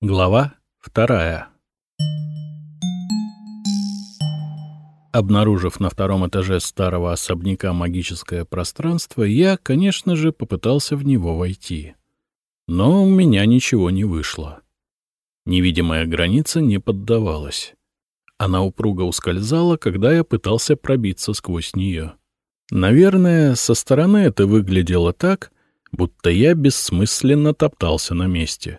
Глава вторая Обнаружив на втором этаже старого особняка магическое пространство, я, конечно же, попытался в него войти. Но у меня ничего не вышло. Невидимая граница не поддавалась. Она упруго ускользала, когда я пытался пробиться сквозь нее. Наверное, со стороны это выглядело так, будто я бессмысленно топтался на месте.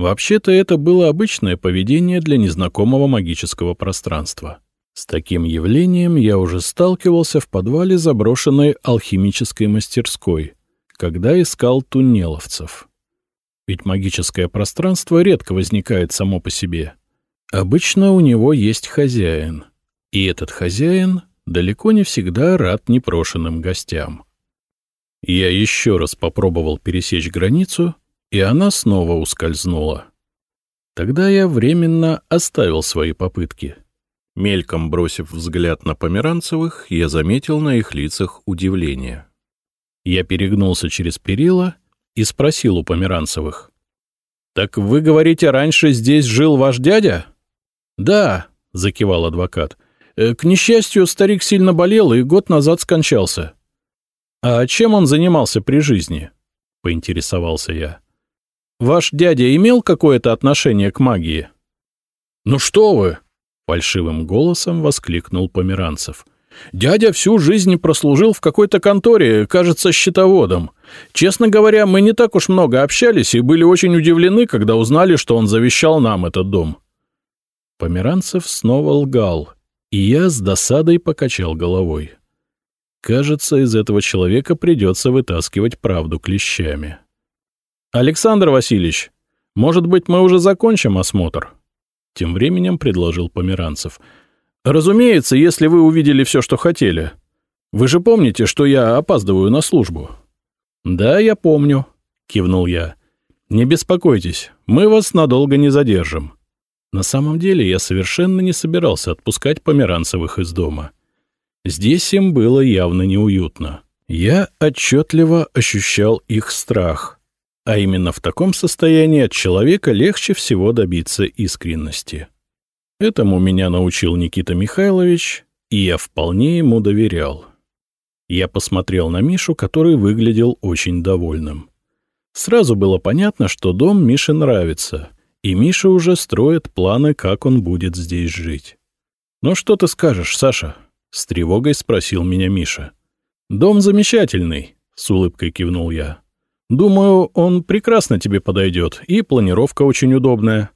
Вообще-то это было обычное поведение для незнакомого магического пространства. С таким явлением я уже сталкивался в подвале заброшенной алхимической мастерской, когда искал туннеловцев. Ведь магическое пространство редко возникает само по себе. Обычно у него есть хозяин, и этот хозяин далеко не всегда рад непрошенным гостям. Я еще раз попробовал пересечь границу, и она снова ускользнула. Тогда я временно оставил свои попытки. Мельком бросив взгляд на померанцевых, я заметил на их лицах удивление. Я перегнулся через перила и спросил у померанцевых. — Так вы говорите, раньше здесь жил ваш дядя? — Да, — закивал адвокат. «Э, — К несчастью, старик сильно болел и год назад скончался. — А чем он занимался при жизни? — поинтересовался я. — Ваш дядя имел какое-то отношение к магии? — Ну что вы! — фальшивым голосом воскликнул Померанцев. Дядя всю жизнь прослужил в какой-то конторе, кажется, счетоводом. Честно говоря, мы не так уж много общались и были очень удивлены, когда узнали, что он завещал нам этот дом. Померанцев снова лгал, и я с досадой покачал головой. Кажется, из этого человека придется вытаскивать правду клещами. «Александр Васильевич, может быть, мы уже закончим осмотр?» Тем временем предложил Померанцев — Разумеется, если вы увидели все, что хотели. Вы же помните, что я опаздываю на службу? Да, я помню, кивнул я. Не беспокойтесь, мы вас надолго не задержим. На самом деле я совершенно не собирался отпускать померанцевых из дома. Здесь им было явно неуютно. Я отчетливо ощущал их страх, а именно в таком состоянии от человека легче всего добиться искренности. Этому меня научил Никита Михайлович, и я вполне ему доверял. Я посмотрел на Мишу, который выглядел очень довольным. Сразу было понятно, что дом Мише нравится, и Миша уже строит планы, как он будет здесь жить. «Ну что ты скажешь, Саша?» — с тревогой спросил меня Миша. «Дом замечательный», — с улыбкой кивнул я. «Думаю, он прекрасно тебе подойдет, и планировка очень удобная.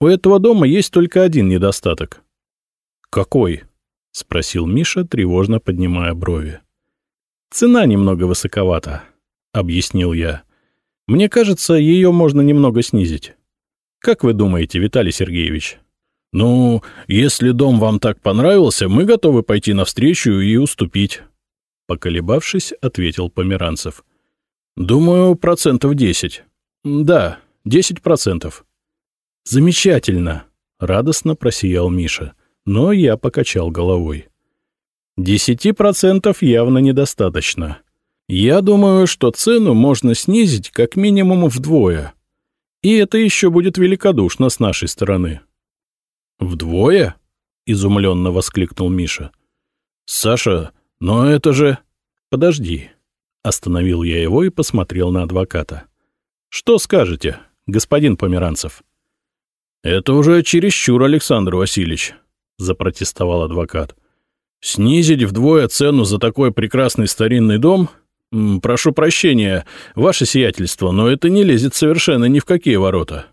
У этого дома есть только один недостаток. «Какой?» — спросил Миша, тревожно поднимая брови. «Цена немного высоковата», — объяснил я. «Мне кажется, ее можно немного снизить. Как вы думаете, Виталий Сергеевич?» «Ну, если дом вам так понравился, мы готовы пойти навстречу и уступить», — поколебавшись, ответил Померанцев. «Думаю, процентов десять». «Да, десять процентов». «Замечательно!» — радостно просиял Миша, но я покачал головой. «Десяти процентов явно недостаточно. Я думаю, что цену можно снизить как минимум вдвое. И это еще будет великодушно с нашей стороны». «Вдвое?» — изумленно воскликнул Миша. «Саша, но это же...» «Подожди». Остановил я его и посмотрел на адвоката. «Что скажете, господин Померанцев?» «Это уже чересчур, Александр Васильевич», — запротестовал адвокат. «Снизить вдвое цену за такой прекрасный старинный дом? Прошу прощения, ваше сиятельство, но это не лезет совершенно ни в какие ворота».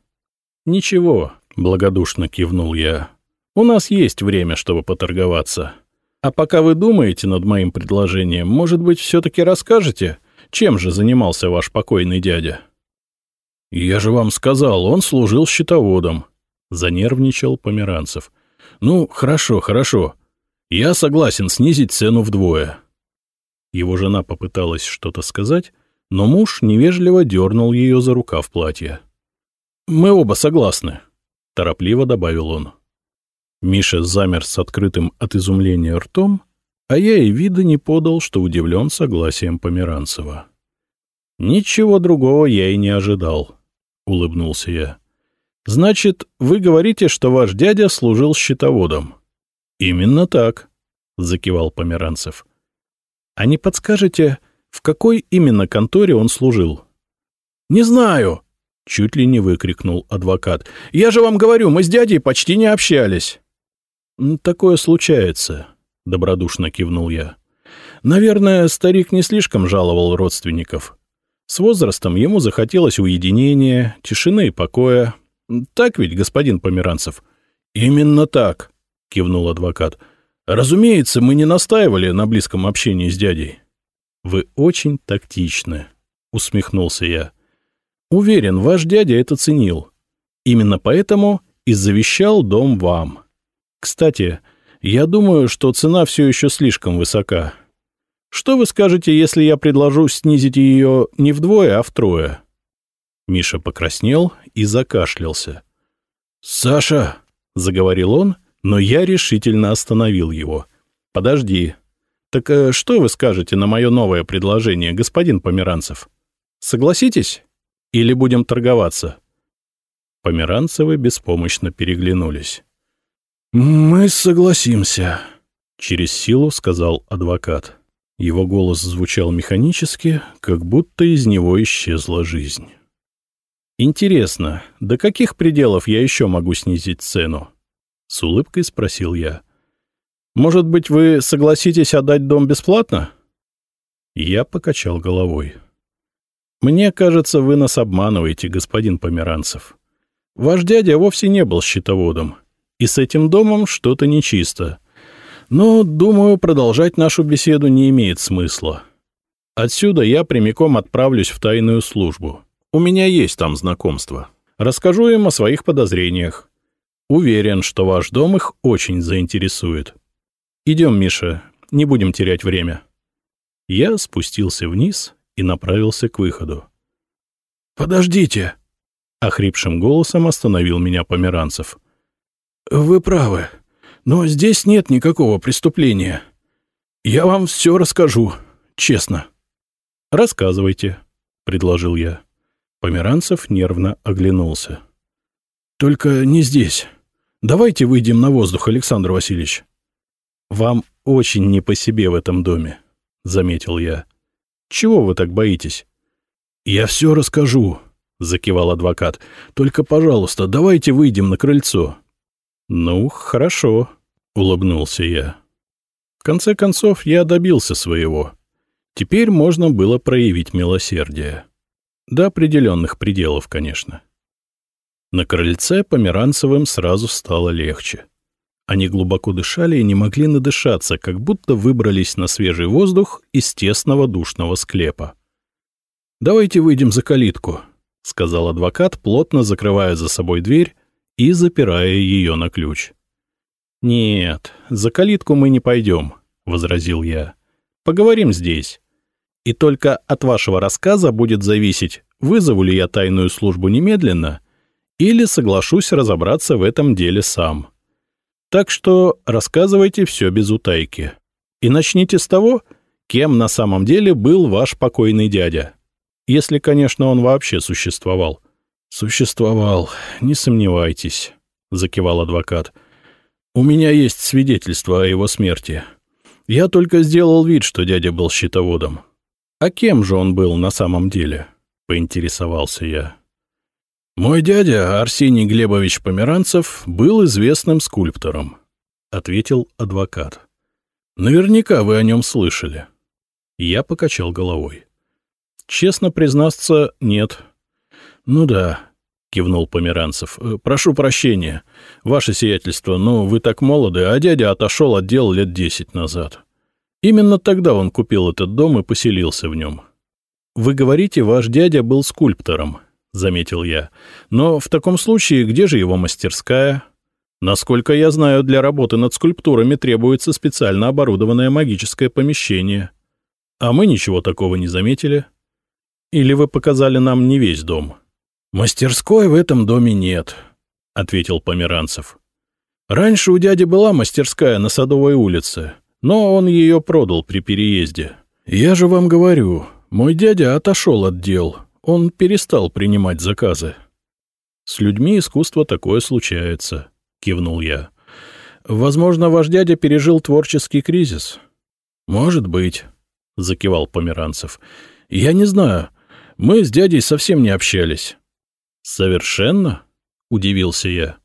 «Ничего», — благодушно кивнул я. «У нас есть время, чтобы поторговаться. А пока вы думаете над моим предложением, может быть, все-таки расскажете, чем же занимался ваш покойный дядя?» «Я же вам сказал, он служил счетоводом», — занервничал Померанцев. «Ну, хорошо, хорошо. Я согласен снизить цену вдвое». Его жена попыталась что-то сказать, но муж невежливо дернул ее за рукав платья. «Мы оба согласны», — торопливо добавил он. Миша замер с открытым от изумления ртом, а я и вида не подал, что удивлен согласием Померанцева. «Ничего другого я и не ожидал», — улыбнулся я. Значит, вы говорите, что ваш дядя служил счетоводом? Именно так, закивал Померанцев. А не подскажете, в какой именно конторе он служил? Не знаю, чуть ли не выкрикнул адвокат. Я же вам говорю, мы с дядей почти не общались. Такое случается, добродушно кивнул я. Наверное, старик не слишком жаловал родственников. С возрастом ему захотелось уединения, тишины и покоя, так ведь, господин Померанцев? — Именно так, — кивнул адвокат. — Разумеется, мы не настаивали на близком общении с дядей. — Вы очень тактичны, — усмехнулся я. — Уверен, ваш дядя это ценил. Именно поэтому и завещал дом вам. Кстати, я думаю, что цена все еще слишком высока. Что вы скажете, если я предложу снизить ее не вдвое, а втрое? Миша покраснел и закашлялся. «Саша!» — заговорил он, но я решительно остановил его. «Подожди. Так э, что вы скажете на мое новое предложение, господин Померанцев? Согласитесь? Или будем торговаться?» Померанцевы беспомощно переглянулись. «Мы согласимся», — через силу сказал адвокат. Его голос звучал механически, как будто из него исчезла жизнь. «Интересно, до каких пределов я еще могу снизить цену?» — с улыбкой спросил я. «Может быть, вы согласитесь отдать дом бесплатно?» Я покачал головой. «Мне кажется, вы нас обманываете, господин Померанцев. Ваш дядя вовсе не был счетоводом, и с этим домом что-то нечисто. Но, думаю, продолжать нашу беседу не имеет смысла. Отсюда я прямиком отправлюсь в тайную службу. У меня есть там знакомство. Расскажу им о своих подозрениях. Уверен, что ваш дом их очень заинтересует. Идем, Миша, не будем терять время. Я спустился вниз и направился к выходу. «Подождите!» — охрипшим голосом остановил меня Померанцев. «Вы правы, но здесь нет никакого преступления. Я вам все расскажу, честно». «Рассказывайте», — предложил я. Померанцев нервно оглянулся. «Только не здесь. Давайте выйдем на воздух, Александр Васильевич». «Вам очень не по себе в этом доме», — заметил я. «Чего вы так боитесь?» «Я все расскажу», — закивал адвокат. «Только, пожалуйста, давайте выйдем на крыльцо». «Ну, хорошо», — улыбнулся я. В конце концов, я добился своего. Теперь можно было проявить милосердие. До определенных пределов, конечно. На крыльце Померанцевым сразу стало легче. Они глубоко дышали и не могли надышаться, как будто выбрались на свежий воздух из тесного душного склепа. «Давайте выйдем за калитку», — сказал адвокат, плотно закрывая за собой дверь и запирая ее на ключ. «Нет, за калитку мы не пойдем», — возразил я. «Поговорим здесь и только от вашего рассказа будет зависеть, вызову ли я тайную службу немедленно или соглашусь разобраться в этом деле сам. Так что рассказывайте все без утайки. И начните с того, кем на самом деле был ваш покойный дядя. Если, конечно, он вообще существовал. «Существовал, не сомневайтесь», — закивал адвокат. «У меня есть свидетельство о его смерти. Я только сделал вид, что дядя был счетоводом. «А кем же он был на самом деле?» — поинтересовался я. «Мой дядя, Арсений Глебович Померанцев, был известным скульптором», — ответил адвокат. «Наверняка вы о нем слышали». Я покачал головой. «Честно признаться, нет». «Ну да», — кивнул Померанцев. «Прошу прощения, ваше сиятельство, но вы так молоды, а дядя отошел от дел лет десять назад». Именно тогда он купил этот дом и поселился в нем. «Вы говорите, ваш дядя был скульптором», — заметил я. «Но в таком случае где же его мастерская?» «Насколько я знаю, для работы над скульптурами требуется специально оборудованное магическое помещение. А мы ничего такого не заметили. Или вы показали нам не весь дом?» «Мастерской в этом доме нет», — ответил Померанцев. «Раньше у дяди была мастерская на Садовой улице, но он ее продал при переезде. Я же вам говорю, мой дядя отошел от дел, он перестал принимать заказы. С людьми искусство такое случается, — кивнул я. Возможно, ваш дядя пережил творческий кризис. Может быть, — закивал Померанцев. Я не знаю. Мы с дядей совсем не общались. Совершенно? — удивился я.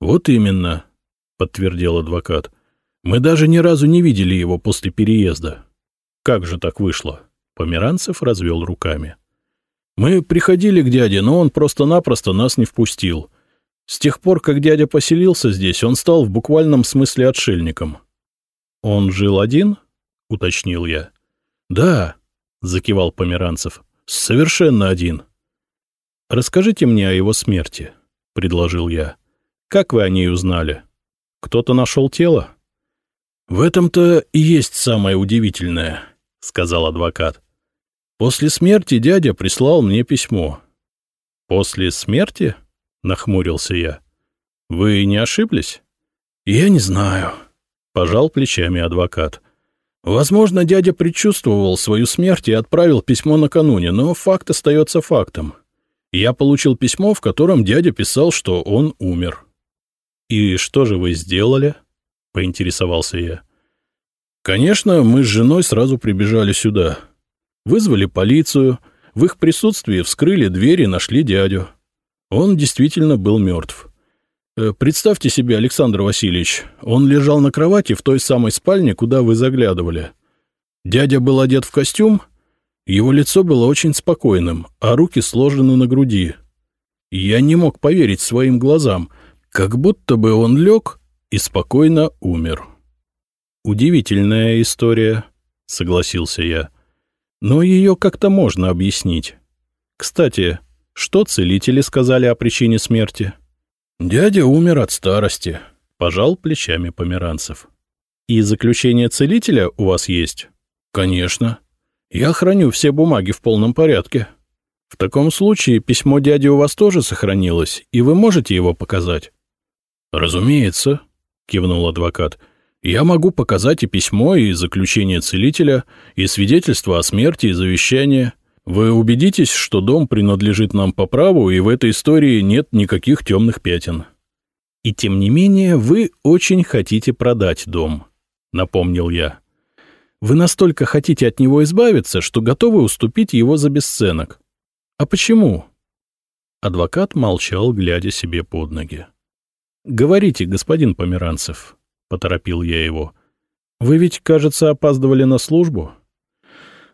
Вот именно, — подтвердил адвокат. Мы даже ни разу не видели его после переезда. Как же так вышло? Померанцев развел руками. Мы приходили к дяде, но он просто-напросто нас не впустил. С тех пор, как дядя поселился здесь, он стал в буквальном смысле отшельником. Он жил один? — уточнил я. — Да, — закивал Померанцев, — совершенно один. — Расскажите мне о его смерти, — предложил я. — Как вы о ней узнали? Кто-то нашел тело? — «В этом-то и есть самое удивительное», — сказал адвокат. «После смерти дядя прислал мне письмо». «После смерти?» — нахмурился я. «Вы не ошиблись?» «Я не знаю», — пожал плечами адвокат. «Возможно, дядя предчувствовал свою смерть и отправил письмо накануне, но факт остается фактом. Я получил письмо, в котором дядя писал, что он умер». «И что же вы сделали?» поинтересовался я. Конечно, мы с женой сразу прибежали сюда. Вызвали полицию, в их присутствии вскрыли дверь и нашли дядю. Он действительно был мертв. Э, представьте себе, Александр Васильевич, он лежал на кровати в той самой спальне, куда вы заглядывали. Дядя был одет в костюм, его лицо было очень спокойным, а руки сложены на груди. Я не мог поверить своим глазам, как будто бы он лег и спокойно умер. «Удивительная история», — согласился я. «Но ее как-то можно объяснить. Кстати, что целители сказали о причине смерти?» «Дядя умер от старости», — пожал плечами Померанцев. «И заключение целителя у вас есть?» «Конечно. Я храню все бумаги в полном порядке. В таком случае письмо дяди у вас тоже сохранилось, и вы можете его показать?» «Разумеется», — кивнул адвокат. «Я могу показать и письмо, и заключение целителя, и свидетельство о смерти, и завещание. Вы убедитесь, что дом принадлежит нам по праву, и в этой истории нет никаких темных пятен». «И тем не менее вы очень хотите продать дом», — напомнил я. «Вы настолько хотите от него избавиться, что готовы уступить его за бесценок. А почему?» Адвокат молчал, глядя себе под ноги. «Говорите, господин Померанцев», — поторопил я его. «Вы ведь, кажется, опаздывали на службу?»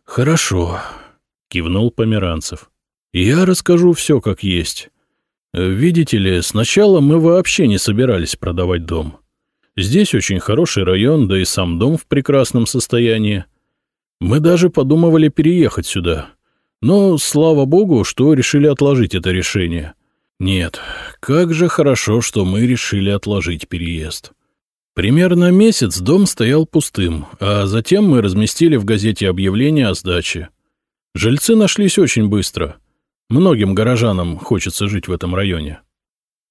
«Хорошо», — кивнул Померанцев. «Я расскажу все как есть. Видите ли, сначала мы вообще не собирались продавать дом. Здесь очень хороший район, да и сам дом в прекрасном состоянии. Мы даже подумывали переехать сюда. Но, слава богу, что решили отложить это решение. Нет, как же хорошо, что мы решили отложить переезд. Примерно месяц дом стоял пустым, а затем мы разместили в газете объявление о сдаче. Жильцы нашлись очень быстро. Многим горожанам хочется жить в этом районе.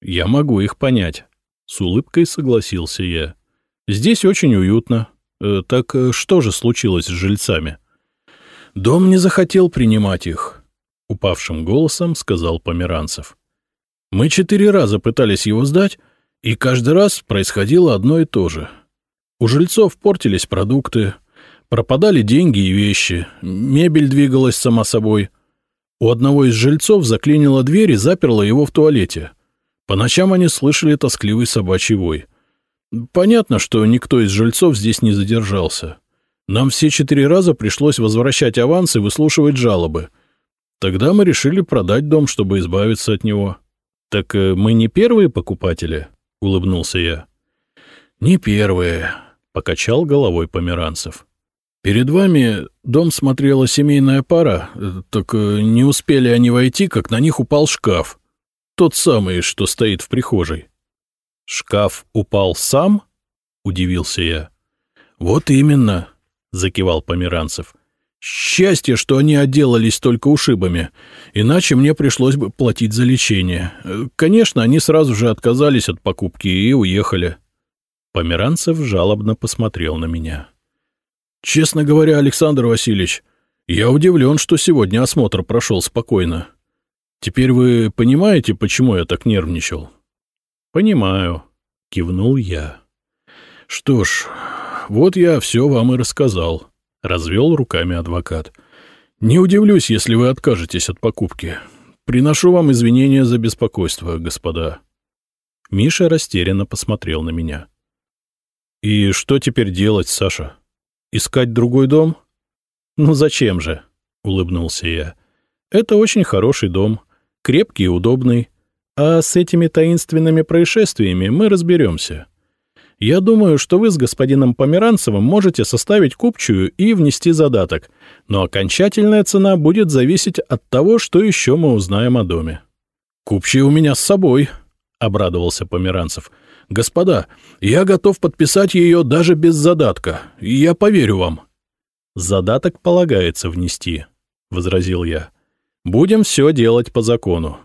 Я могу их понять. С улыбкой согласился я. Здесь очень уютно. Э, так э, что же случилось с жильцами? Дом не захотел принимать их, — упавшим голосом сказал Померанцев. Мы четыре раза пытались его сдать, и каждый раз происходило одно и то же. У жильцов портились продукты, пропадали деньги и вещи, мебель двигалась сама собой. У одного из жильцов заклинило дверь и заперла его в туалете. По ночам они слышали тоскливый собачий вой. Понятно, что никто из жильцов здесь не задержался. Нам все четыре раза пришлось возвращать аванс и выслушивать жалобы. Тогда мы решили продать дом, чтобы избавиться от него. «Так э, мы не первые покупатели?» — улыбнулся я. «Не первые», — покачал головой Померанцев. «Перед вами дом смотрела семейная пара, э, так э, не успели они войти, как на них упал шкаф. Тот самый, что стоит в прихожей». «Шкаф упал сам?» — удивился я. «Вот именно», — закивал Померанцев. Счастье, что они отделались только ушибами, иначе мне пришлось бы платить за лечение. Конечно, они сразу же отказались от покупки и уехали. Померанцев жалобно посмотрел на меня. Честно говоря, Александр Васильевич, я удивлен, что сегодня осмотр прошел спокойно. Теперь вы понимаете, почему я так нервничал? — Понимаю, — кивнул я. — Что ж, вот я все вам и рассказал, — развел руками адвокат. — Не удивлюсь, если вы откажетесь от покупки. Приношу вам извинения за беспокойство, господа. Миша растерянно посмотрел на меня. — И что теперь делать, Саша? Искать другой дом? — Ну зачем же? — улыбнулся я. — Это очень хороший дом, крепкий и удобный. А с этими таинственными происшествиями мы разберемся. Я думаю, что вы с господином Померанцевым можете составить купчую и внести задаток, но окончательная цена будет зависеть от того, что еще мы узнаем о доме. — Купчая у меня с собой, — обрадовался Померанцев. — Господа, я готов подписать ее даже без задатка, я поверю вам. — Задаток полагается внести, — возразил я. — Будем все делать по закону.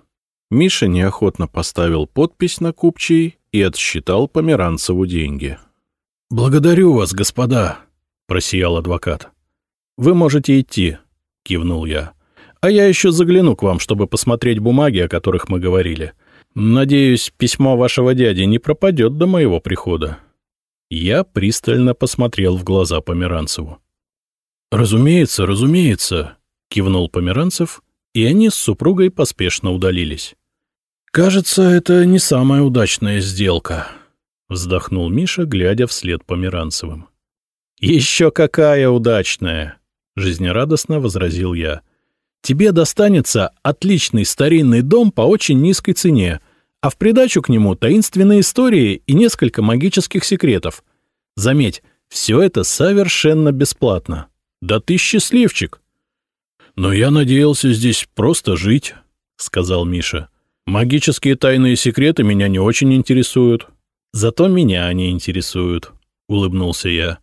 Миша неохотно поставил подпись на купчей и отсчитал Померанцеву деньги. — Благодарю вас, господа, — просиял адвокат. — Вы можете идти, — кивнул я. — А я еще загляну к вам, чтобы посмотреть бумаги, о которых мы говорили. Надеюсь, письмо вашего дяди не пропадет до моего прихода. Я пристально посмотрел в глаза Померанцеву. — Разумеется, разумеется, — кивнул Померанцев и они с супругой поспешно удалились. «Кажется, это не самая удачная сделка», — вздохнул Миша, глядя вслед Померанцевым. «Еще какая удачная!» — жизнерадостно возразил я. «Тебе достанется отличный старинный дом по очень низкой цене, а в придачу к нему таинственные истории и несколько магических секретов. Заметь, все это совершенно бесплатно. Да ты счастливчик!» «Но я надеялся здесь просто жить», — сказал Миша. «Магические тайные секреты меня не очень интересуют». «Зато меня они интересуют», — улыбнулся я.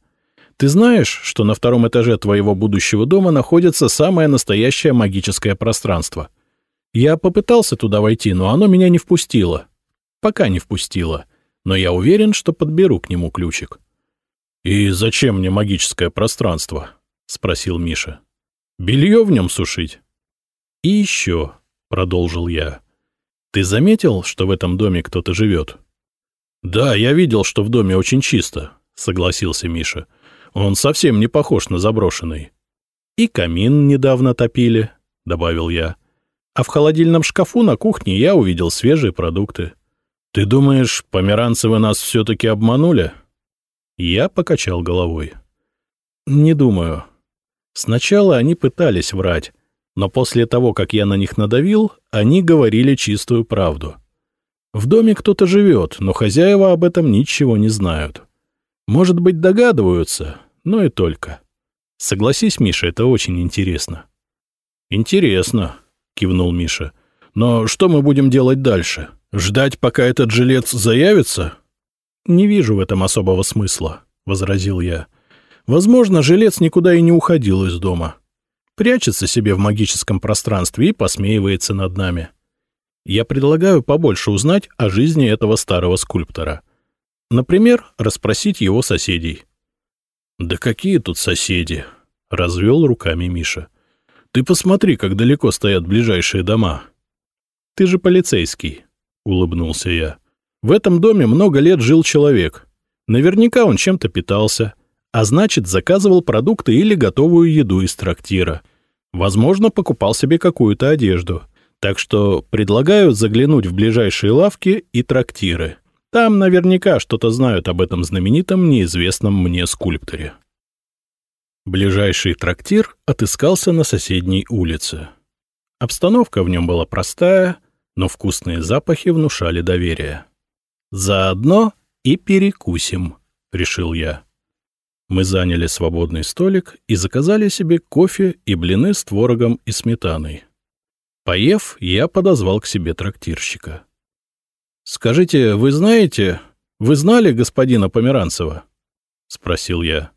«Ты знаешь, что на втором этаже твоего будущего дома находится самое настоящее магическое пространство? Я попытался туда войти, но оно меня не впустило. Пока не впустило. Но я уверен, что подберу к нему ключик». «И зачем мне магическое пространство?» — спросил Миша. Белье в нем сушить. — И еще, — продолжил я, — ты заметил, что в этом доме кто-то живет? — Да, я видел, что в доме очень чисто, — согласился Миша. Он совсем не похож на заброшенный. — И камин недавно топили, — добавил я. А в холодильном шкафу на кухне я увидел свежие продукты. — Ты думаешь, померанцевы нас все-таки обманули? Я покачал головой. — Не думаю. Сначала они пытались врать, но после того, как я на них надавил, они говорили чистую правду. В доме кто-то живет, но хозяева об этом ничего не знают. Может быть, догадываются, но и только. Согласись, Миша, это очень интересно. «Интересно», — кивнул Миша. «Но что мы будем делать дальше? Ждать, пока этот жилец заявится?» «Не вижу в этом особого смысла», — возразил я. Возможно, жилец никуда и не уходил из дома. Прячется себе в магическом пространстве и посмеивается над нами. Я предлагаю побольше узнать о жизни этого старого скульптора. Например, расспросить его соседей. — Да какие тут соседи? — развел руками Миша. — Ты посмотри, как далеко стоят ближайшие дома. — Ты же полицейский, — улыбнулся я. — В этом доме много лет жил человек. Наверняка он чем-то питался — а значит, заказывал продукты или готовую еду из трактира. Возможно, покупал себе какую-то одежду. Так что предлагаю заглянуть в ближайшие лавки и трактиры. Там наверняка что-то знают об этом знаменитом, неизвестном мне скульпторе. Ближайший трактир отыскался на соседней улице. Обстановка в нем была простая, но вкусные запахи внушали доверие. «Заодно и перекусим», — решил я. Мы заняли свободный столик и заказали себе кофе и блины с творогом и сметаной. Поев, я подозвал к себе трактирщика. — Скажите, вы знаете, вы знали господина Померанцева? — спросил я.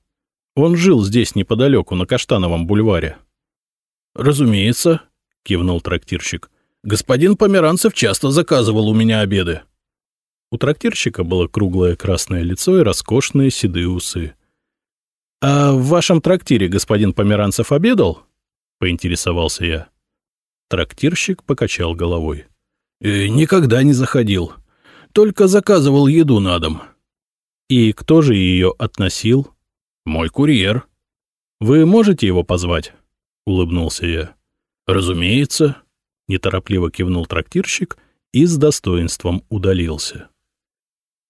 Он жил здесь неподалеку, на Каштановом бульваре. — Разумеется, — кивнул трактирщик. — Господин Померанцев часто заказывал у меня обеды. У трактирщика было круглое красное лицо и роскошные седые усы. — А в вашем трактире господин Померанцев обедал? — поинтересовался я. Трактирщик покачал головой. «Э, «Никогда не заходил. Только заказывал еду на дом». «И кто же ее относил?» «Мой курьер». «Вы можете его позвать?» — улыбнулся я. «Разумеется», — неторопливо кивнул трактирщик и с достоинством удалился.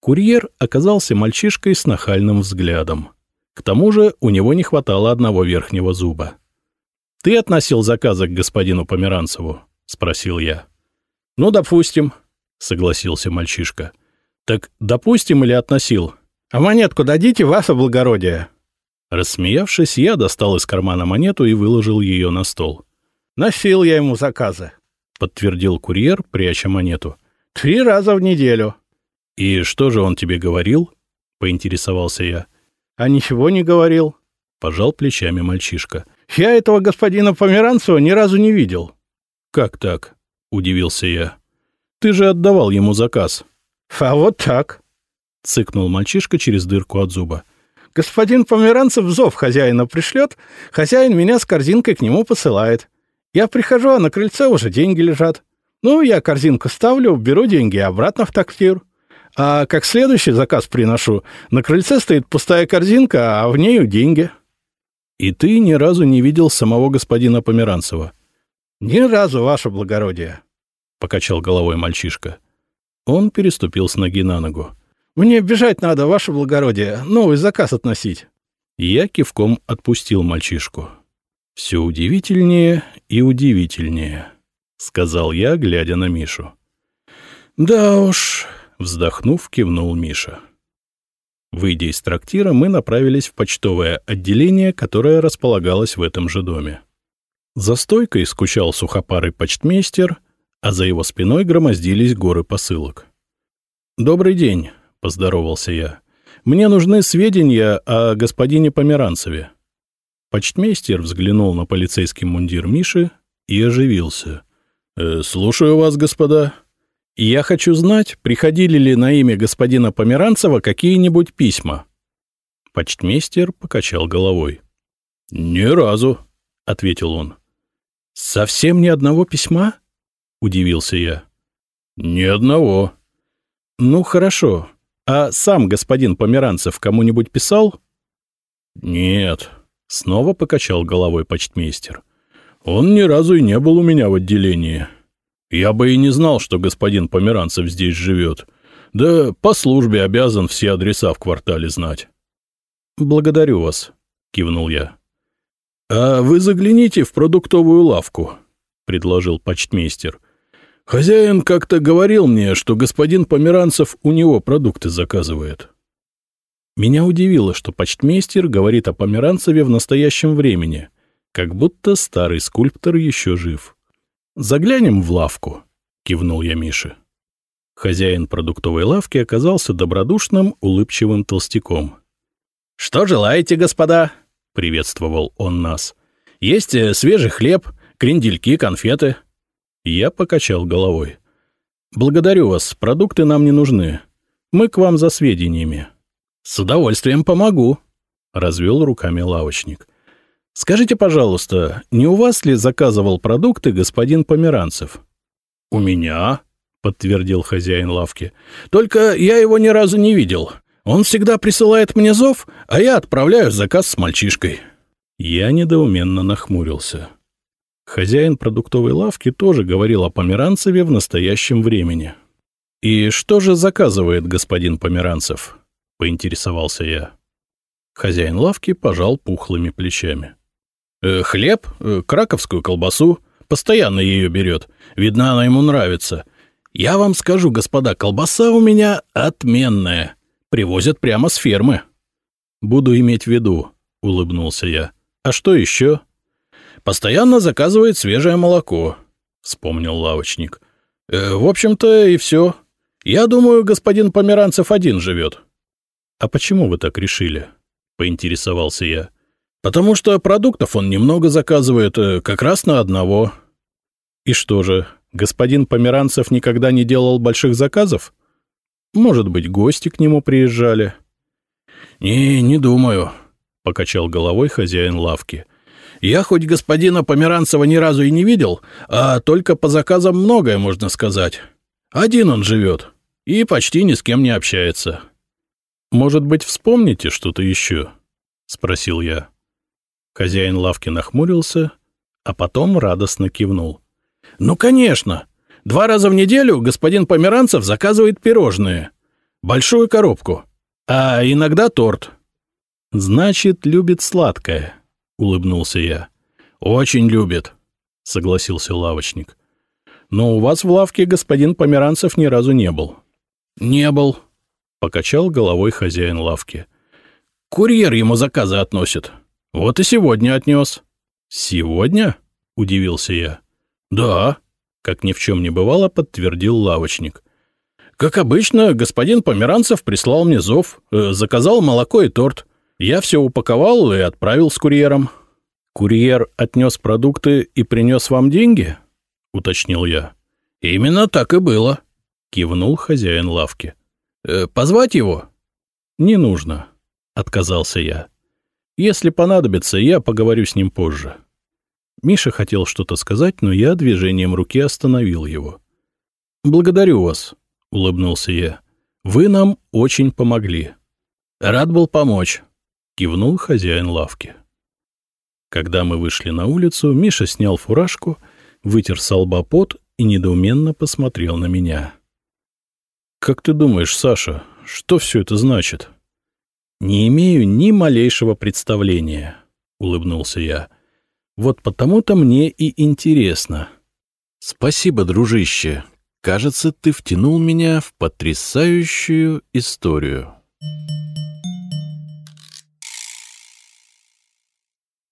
Курьер оказался мальчишкой с нахальным взглядом. К тому же у него не хватало одного верхнего зуба. — Ты относил заказы к господину Померанцеву? — спросил я. — Ну, допустим, — согласился мальчишка. — Так допустим или относил? — А монетку дадите, ваше благородие? Рассмеявшись, я достал из кармана монету и выложил ее на стол. — Носил я ему заказы, — подтвердил курьер, пряча монету. — Три раза в неделю. — И что же он тебе говорил? — поинтересовался я. — а ничего не говорил. Пожал плечами мальчишка. Я этого господина Померанцева ни разу не видел. Как так? Удивился я. Ты же отдавал ему заказ. А вот так. Цыкнул мальчишка через дырку от зуба. Господин Померанцев зов хозяина пришлет, хозяин меня с корзинкой к нему посылает. Я прихожу, а на крыльце уже деньги лежат. Ну, я корзинку ставлю, беру деньги обратно в трактир. А как следующий заказ приношу, на крыльце стоит пустая корзинка, а в нею деньги. И ты ни разу не видел самого господина Померанцева? Ни разу, ваше благородие, — покачал головой мальчишка. Он переступил с ноги на ногу. Мне бежать надо, ваше благородие, новый заказ относить. Я кивком отпустил мальчишку. Все удивительнее и удивительнее, — сказал я, глядя на Мишу. Да уж, Вздохнув, кивнул Миша. Выйдя из трактира, мы направились в почтовое отделение, которое располагалось в этом же доме. За стойкой скучал сухопарый почтмейстер, а за его спиной громоздились горы посылок. «Добрый день», — поздоровался я. «Мне нужны сведения о господине Померанцеве». Почтмейстер взглянул на полицейский мундир Миши и оживился. «Э, «Слушаю вас, господа», я хочу знать, приходили ли на имя господина Померанцева какие-нибудь письма. Почтмейстер покачал головой. — Ни разу, — ответил он. — Совсем ни одного письма? — удивился я. — Ни одного. — Ну, хорошо. А сам господин Померанцев кому-нибудь писал? — Нет, — снова покачал головой почтмейстер. — Он ни разу и не был у меня в отделении. — я бы и не знал, что господин Померанцев здесь живет. Да по службе обязан все адреса в квартале знать. — Благодарю вас, — кивнул я. — А вы загляните в продуктовую лавку, — предложил почтмейстер. — Хозяин как-то говорил мне, что господин Померанцев у него продукты заказывает. Меня удивило, что почтмейстер говорит о Померанцеве в настоящем времени, как будто старый скульптор еще жив. — «Заглянем в лавку», — кивнул я Мише. Хозяин продуктовой лавки оказался добродушным, улыбчивым толстяком. «Что желаете, господа?» — приветствовал он нас. «Есть э, свежий хлеб, крендельки, конфеты». Я покачал головой. «Благодарю вас, продукты нам не нужны. Мы к вам за сведениями». «С удовольствием помогу», — развел руками лавочник. Скажите, пожалуйста, не у вас ли заказывал продукты господин Померанцев? — У меня, — подтвердил хозяин лавки. — Только я его ни разу не видел. Он всегда присылает мне зов, а я отправляю заказ с мальчишкой. Я недоуменно нахмурился. Хозяин продуктовой лавки тоже говорил о Померанцеве в настоящем времени. — И что же заказывает господин Померанцев? — поинтересовался я. Хозяин лавки пожал пухлыми плечами. Э, хлеб, э, краковскую колбасу. Постоянно ее берет. Видно, она ему нравится. Я вам скажу, господа, колбаса у меня отменная. Привозят прямо с фермы. Буду иметь в виду, — улыбнулся я. А что еще? Постоянно заказывает свежее молоко, — вспомнил лавочник. Э, в общем-то и все. Я думаю, господин Померанцев один живет. — А почему вы так решили? — поинтересовался я. — Потому что продуктов он немного заказывает, э, как раз на одного. И что же, господин Померанцев никогда не делал больших заказов? Может быть, гости к нему приезжали? — Не, не думаю, — покачал головой хозяин лавки. — Я хоть господина Померанцева ни разу и не видел, а только по заказам многое можно сказать. Один он живет и почти ни с кем не общается. Может быть, вспомните что-то еще? — спросил я. Хозяин лавки нахмурился, а потом радостно кивнул. — Ну, конечно! Два раза в неделю господин Померанцев заказывает пирожные. Большую коробку. А иногда торт. — Значит, любит сладкое, — улыбнулся я. — Очень любит, — согласился лавочник. — Но у вас в лавке господин Померанцев ни разу не был. — Не был, — покачал головой хозяин лавки. — Курьер ему заказы относит. Вот и сегодня отнес. — Сегодня? — удивился я. — Да, — как ни в чем не бывало, подтвердил лавочник. — Как обычно, господин Померанцев прислал мне зов, э, заказал молоко и торт. Я все упаковал и отправил с курьером. — Курьер отнес продукты и принес вам деньги? — уточнил я. — Именно так и было, — кивнул хозяин лавки. Э, позвать его? — Не нужно, — отказался я. — Если понадобится, я поговорю с ним позже. Миша хотел что-то сказать, но я движением руки остановил его. — Благодарю вас, — улыбнулся я. — Вы нам очень помогли. — Рад был помочь, — кивнул хозяин лавки. Когда мы вышли на улицу, Миша снял фуражку, вытер с лба пот и недоуменно посмотрел на меня. — «Как ты думаешь, Саша, что все это значит?» «Не имею ни малейшего представления», — улыбнулся я. «Вот потому-то мне и интересно». «Спасибо, дружище. Кажется, ты втянул меня в потрясающую историю».